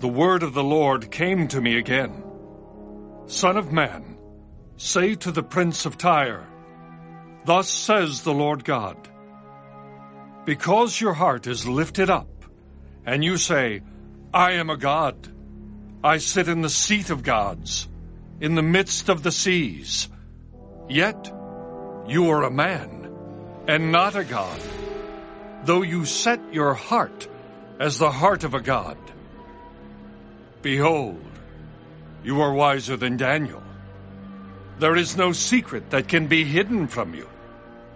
the word of the Lord came to me again. Son of man, say to the prince of Tyre, Thus says the Lord God, Because your heart is lifted up, and you say, I am a god, I sit in the seat of gods, in the midst of the seas, yet you are a man, and not a god, though you set your heart as the heart of a god. Behold, you are wiser than Daniel. There is no secret that can be hidden from you.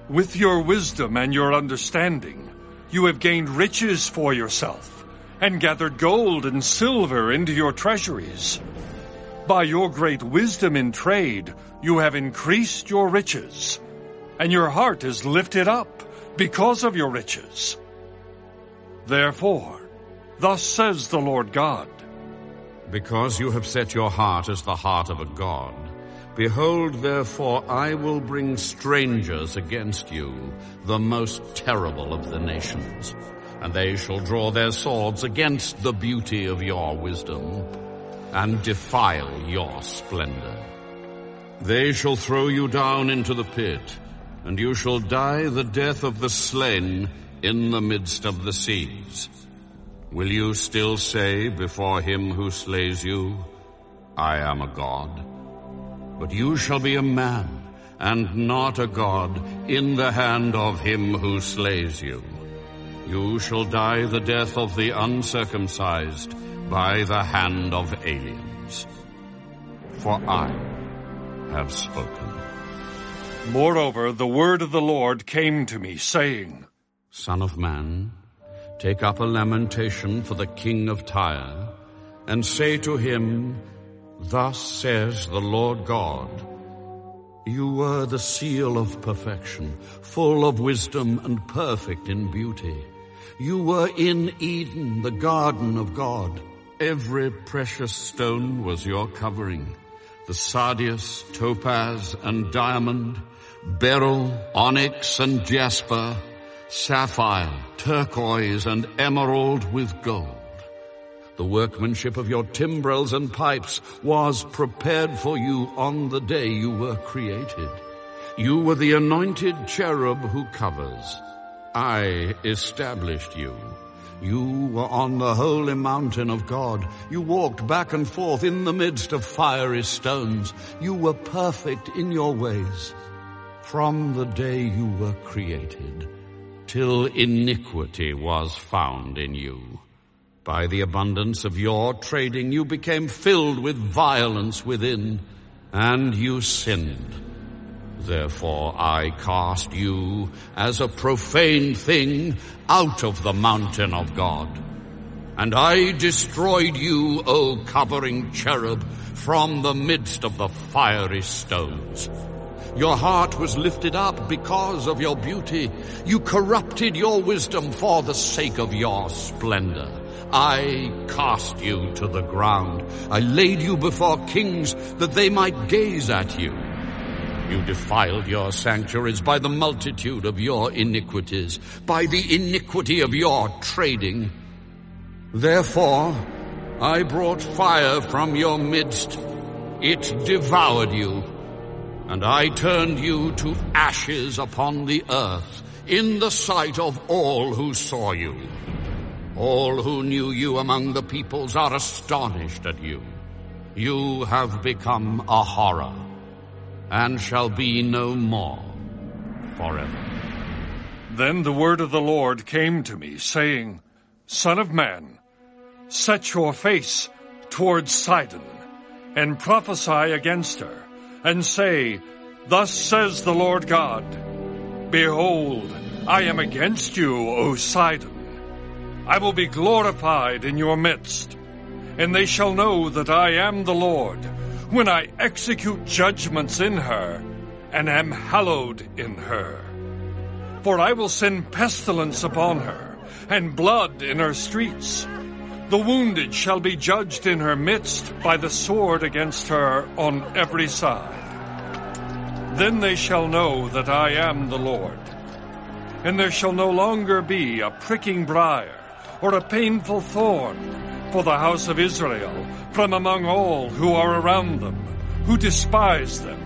With your wisdom and your understanding, you have gained riches for yourself and gathered gold and silver into your treasuries. By your great wisdom in trade, you have increased your riches, and your heart is lifted up because of your riches. Therefore, thus says the Lord God, because you have set your heart as the heart of a god. Behold, therefore, I will bring strangers against you, the most terrible of the nations. And they shall draw their swords against the beauty of your wisdom, and defile your splendor. They shall throw you down into the pit, and you shall die the death of the slain in the midst of the seas. Will you still say before him who slays you, I am a god? But you shall be a man, and not a god, in the hand of him who slays you. You shall die the death of the uncircumcised by the hand of aliens. For I have spoken. Moreover, the word of the Lord came to me, saying, Son of man, Take up a lamentation for the king of Tyre, and say to him, Thus says the Lord God, You were the seal of perfection, full of wisdom and perfect in beauty. You were in Eden, the garden of God. Every precious stone was your covering. The sardius, topaz, and diamond, beryl, onyx, and jasper, sapphire, turquoise, and emerald with gold. The workmanship of your timbrels and pipes was prepared for you on the day you were created. You were the anointed cherub who covers. I established you. You were on the holy mountain of God. You walked back and forth in the midst of fiery stones. You were perfect in your ways from the day you were created till iniquity was found in you. By the abundance of your trading, you became filled with violence within, and you sinned. Therefore I cast you as a profane thing out of the mountain of God. And I destroyed you, O covering cherub, from the midst of the fiery stones. Your heart was lifted up because of your beauty. You corrupted your wisdom for the sake of your splendor. I cast you to the ground. I laid you before kings that they might gaze at you. You defiled your sanctuaries by the multitude of your iniquities, by the iniquity of your trading. Therefore, I brought fire from your midst. It devoured you and I turned you to ashes upon the earth in the sight of all who saw you. All who knew you among the peoples are astonished at you. You have become a horror and shall be no more forever. Then the word of the Lord came to me, saying, Son of man, set your face towards Sidon, and prophesy against her and say, Thus says the Lord God, Behold, I am against you, O Sidon. I will be glorified in your midst, and they shall know that I am the Lord, when I execute judgments in her, and am hallowed in her. For I will send pestilence upon her, and blood in her streets. The wounded shall be judged in her midst by the sword against her on every side. Then they shall know that I am the Lord. And there shall no longer be a pricking briar or a painful thorn for the house of Israel from among all who are around them, who despise them.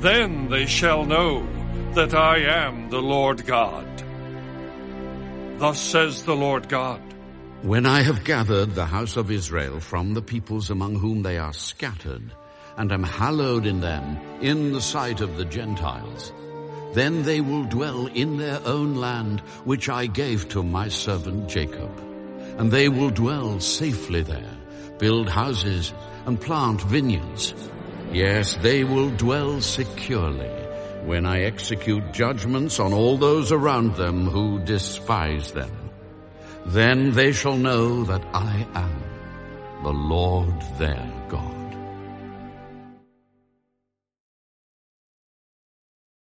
Then they shall know that I am the Lord God. Thus says the Lord God. When I have gathered the house of Israel from the peoples among whom they are scattered, and am hallowed in them in the sight of the Gentiles, then they will dwell in their own land, which I gave to my servant Jacob. And they will dwell safely there, build houses, and plant vineyards. Yes, they will dwell securely when I execute judgments on all those around them who despise them. Then they shall know that I am the Lord their God.